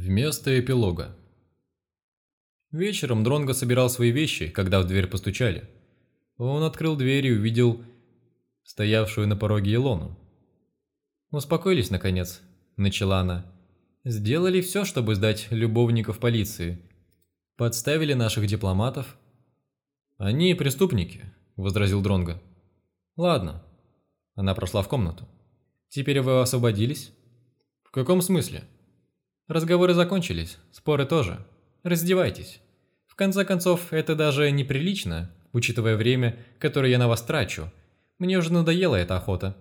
Вместо эпилога. Вечером Дронго собирал свои вещи, когда в дверь постучали. Он открыл дверь и увидел стоявшую на пороге Илону. «Успокоились, наконец», – начала она. «Сделали все, чтобы сдать любовников полиции. Подставили наших дипломатов». «Они преступники», – возразил Дронго. «Ладно». Она прошла в комнату. «Теперь вы освободились?» «В каком смысле?» Разговоры закончились, споры тоже. Раздевайтесь. В конце концов, это даже неприлично, учитывая время, которое я на вас трачу. Мне уже надоела эта охота.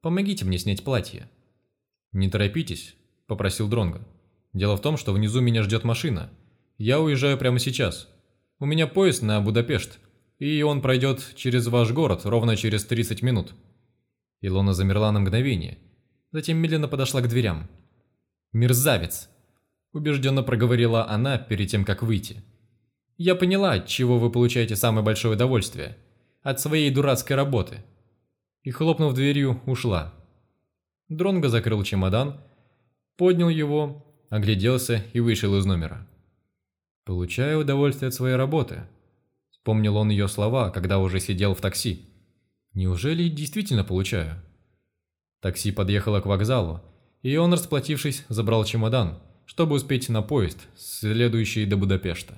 Помогите мне снять платье». «Не торопитесь», – попросил Дронго. «Дело в том, что внизу меня ждет машина. Я уезжаю прямо сейчас. У меня поезд на Будапешт, и он пройдет через ваш город ровно через 30 минут». Илона замерла на мгновение, затем медленно подошла к дверям. «Мерзавец!» Убежденно проговорила она перед тем, как выйти. «Я поняла, от чего вы получаете самое большое удовольствие. От своей дурацкой работы». И, хлопнув дверью, ушла. Дронго закрыл чемодан, поднял его, огляделся и вышел из номера. «Получаю удовольствие от своей работы», – вспомнил он ее слова, когда уже сидел в такси. «Неужели действительно получаю?» Такси подъехало к вокзалу, и он, расплатившись, забрал чемодан – чтобы успеть на поезд, следующий до Будапешта.